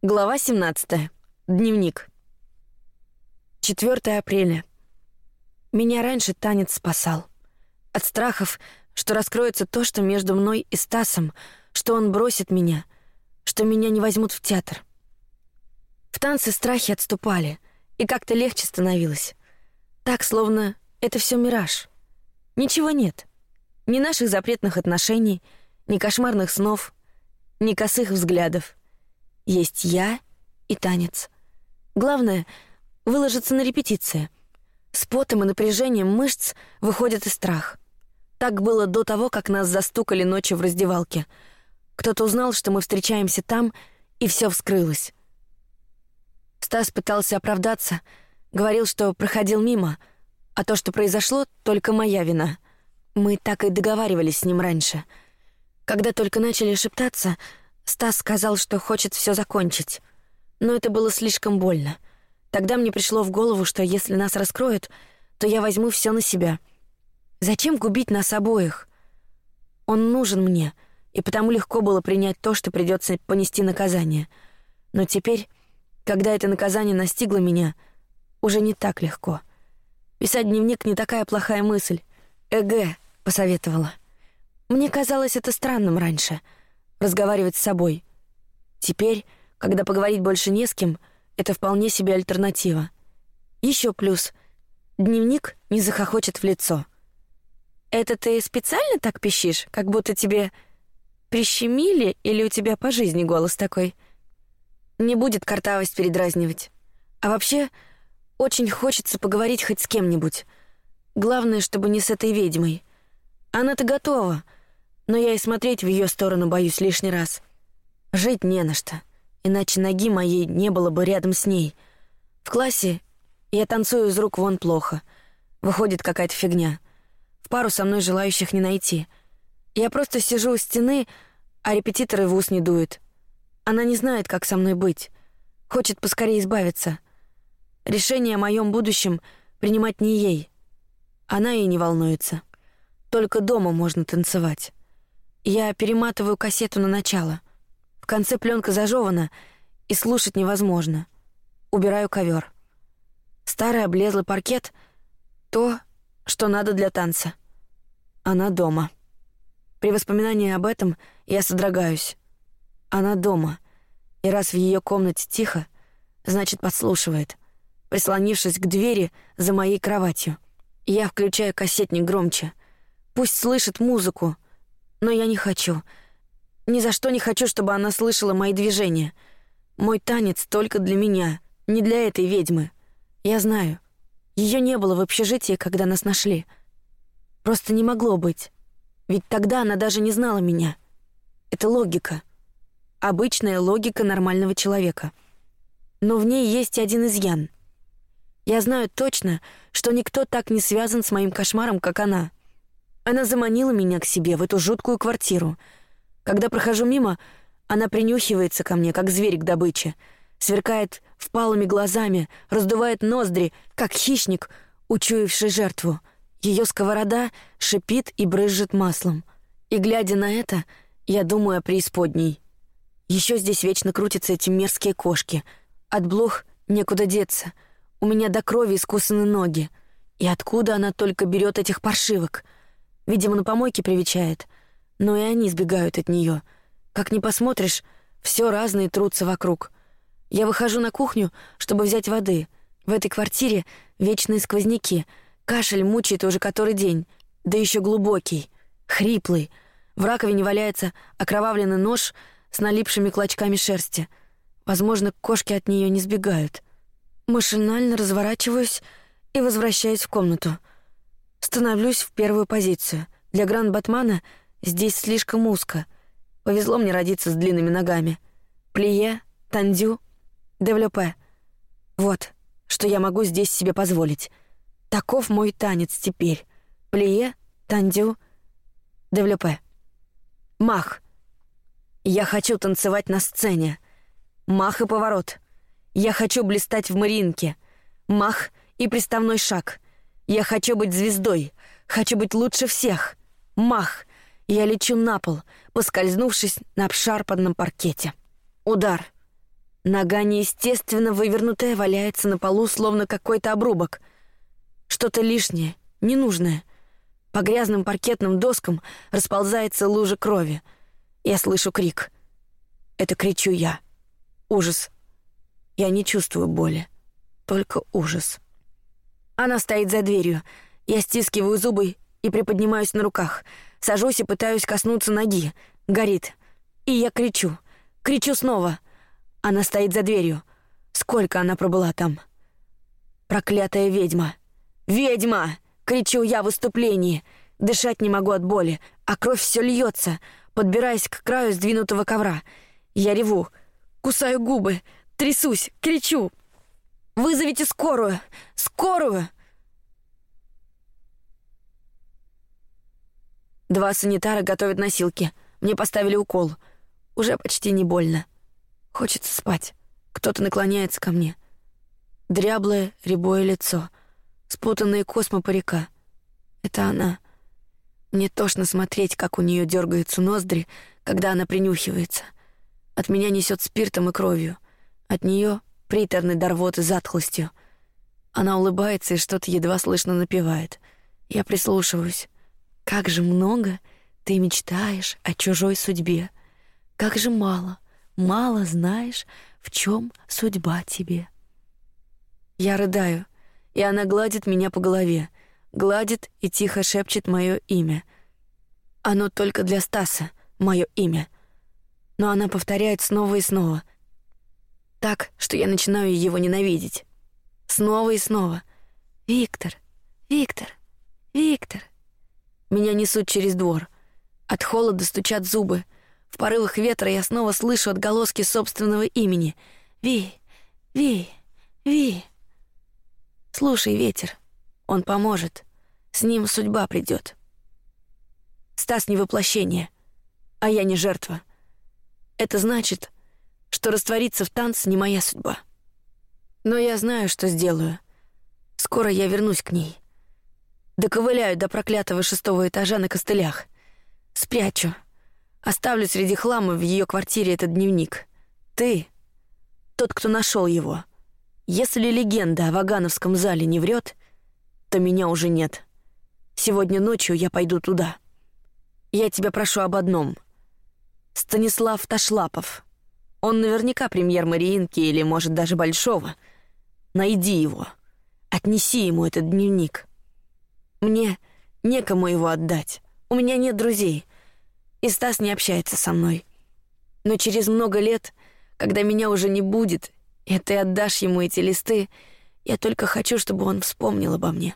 Глава 17. Дневник. 4 апреля. Меня раньше танец спасал. От страхов, что раскроется то, что между мной и Стасом, что он бросит меня, что меня не возьмут в театр. В танце страхи отступали, и как-то легче становилось. Так, словно это все мираж. Ничего нет. Ни наших запретных отношений, ни кошмарных снов, ни косых взглядов. Есть я и танец. Главное — выложиться на репетиции. С потом и напряжением мышц выходит и страх. Так было до того, как нас застукали ночью в раздевалке. Кто-то узнал, что мы встречаемся там, и все вскрылось. Стас пытался оправдаться, говорил, что проходил мимо, а то, что произошло, только моя вина. Мы так и договаривались с ним раньше. Когда только начали шептаться, Стас сказал, что хочет все закончить. Но это было слишком больно. Тогда мне пришло в голову, что если нас раскроют, то я возьму все на себя. Зачем губить нас обоих? Он нужен мне, и потому легко было принять то, что придется понести наказание. Но теперь, когда это наказание настигло меня, уже не так легко. Писать дневник не такая плохая мысль. Эгэ посоветовала. Мне казалось это странным раньше — разговаривать с собой. Теперь, когда поговорить больше не с кем, это вполне себе альтернатива. Еще плюс — дневник не захохочет в лицо. Это ты специально так пищишь, как будто тебе прищемили или у тебя по жизни голос такой? Не будет картавость передразнивать. А вообще, очень хочется поговорить хоть с кем-нибудь. Главное, чтобы не с этой ведьмой. Она-то готова — но я и смотреть в ее сторону боюсь лишний раз. Жить не на что, иначе ноги моей не было бы рядом с ней. В классе я танцую из рук вон плохо. Выходит какая-то фигня. В пару со мной желающих не найти. Я просто сижу у стены, а репетиторы в ус не дуют. Она не знает, как со мной быть. Хочет поскорее избавиться. Решение о моем будущем принимать не ей. Она и не волнуется. Только дома можно танцевать. Я перематываю кассету на начало. В конце пленка зажевана, и слушать невозможно. Убираю ковер. Старый облезлый паркет — то, что надо для танца. Она дома. При воспоминании об этом я содрогаюсь. Она дома. И раз в ее комнате тихо, значит, подслушивает, прислонившись к двери за моей кроватью. Я включаю кассетник громче. Пусть слышит музыку — но я не хочу. Ни за что не хочу, чтобы она слышала мои движения. Мой танец только для меня, не для этой ведьмы. Я знаю. Ее не было в общежитии, когда нас нашли. Просто не могло быть. Ведь тогда она даже не знала меня. Это логика. Обычная логика нормального человека. Но в ней есть один изъян. Я знаю точно, что никто так не связан с моим кошмаром, как она. Она заманила меня к себе в эту жуткую квартиру. Когда прохожу мимо, она принюхивается ко мне, как зверь к добыче, сверкает впалыми глазами, раздувает ноздри, как хищник, учуявший жертву. Ее сковорода шипит и брызжет маслом. И глядя на это, я думаю о преисподней. Еще здесь вечно крутятся эти мерзкие кошки. От блох некуда деться. У меня до крови искусаны ноги. И откуда она только берет этих паршивок? Видимо, на помойке привечает. Но и они сбегают от нее. Как ни посмотришь, все разные трутся вокруг. Я выхожу на кухню, чтобы взять воды. В этой квартире вечные сквозняки. Кашель мучает уже который день, да еще глубокий, хриплый. В раковине валяется окровавленный нож с налипшими клочками шерсти. Возможно, кошки от нее не сбегают. Машинально разворачиваюсь и возвращаюсь в комнату. Становлюсь в первую позицию. Для гранд-батмана здесь слишком узко. Повезло мне родиться с длинными ногами. Плие, тандю, девлопе. Вот, что я могу здесь себе позволить. Таков мой танец теперь. Плие, тандю, девлопе. Мах. Я хочу танцевать на сцене. Мах и поворот. Я хочу блистать в маринке. Мах и приставной шаг — я хочу быть звездой, хочу быть лучше всех. Мах! Я лечу на пол, поскользнувшись на обшарпанном паркете. Удар. Нога неестественно вывернутая валяется на полу, словно какой-то обрубок. Что-то лишнее, ненужное. По грязным паркетным доскам расползается лужа крови. Я слышу крик. Это кричу я. Ужас. Я не чувствую боли, только ужас. Она стоит за дверью. Я стискиваю зубы и приподнимаюсь на руках. Сажусь и пытаюсь коснуться ноги. Горит. И я кричу. Кричу снова. Она стоит за дверью. Сколько она пробыла там? Проклятая ведьма. Ведьма! Кричу я в выступлении. Дышать не могу от боли, а кровь все льется, подбираясь к краю сдвинутого ковра. Я реву, кусаю губы, трясусь, кричу. Вызовите скорую! Скорую! Два санитара готовят носилки. Мне поставили укол. Уже почти не больно. Хочется спать. Кто-то наклоняется ко мне. Дряблое, рябое лицо, спутанные космы парика. Это она. Мне тошно смотреть, как у нее дергаются ноздри, когда она принюхивается. От меня несет спиртом и кровью. От нее приторный дар и затхлостью. Она улыбается и что-то едва слышно напевает. Я прислушиваюсь. Как же много ты мечтаешь о чужой судьбе. Как же мало, мало знаешь, в чем судьба тебе. Я рыдаю, и она гладит меня по голове, гладит и тихо шепчет мое имя. Оно только для Стаса, мое имя. Но она повторяет снова и снова, так, что я начинаю его ненавидеть. Снова и снова. Виктор, Виктор, Виктор. Меня несут через двор. От холода стучат зубы. В порывах ветра я снова слышу отголоски собственного имени. Ви, Ви, Ви. Слушай, ветер. Он поможет. С ним судьба придет. Стас не воплощение, а я не жертва. Это значит, что раствориться в танце не моя судьба. Но я знаю, что сделаю. Скоро я вернусь к ней. Доковыляю до проклятого шестого этажа на костылях. Спрячу. Оставлю среди хлама в ее квартире этот дневник. Ты — тот, кто нашел его. Если легенда о Вагановском зале не врет, то меня уже нет. Сегодня ночью я пойду туда. Я тебя прошу об одном. Станислав Ташлапов — он наверняка премьер Мариинки или, может, даже Большого. Найди его. Отнеси ему этот дневник. Мне некому его отдать. У меня нет друзей. И Стас не общается со мной. Но через много лет, когда меня уже не будет, и ты отдашь ему эти листы, я только хочу, чтобы он вспомнил обо мне.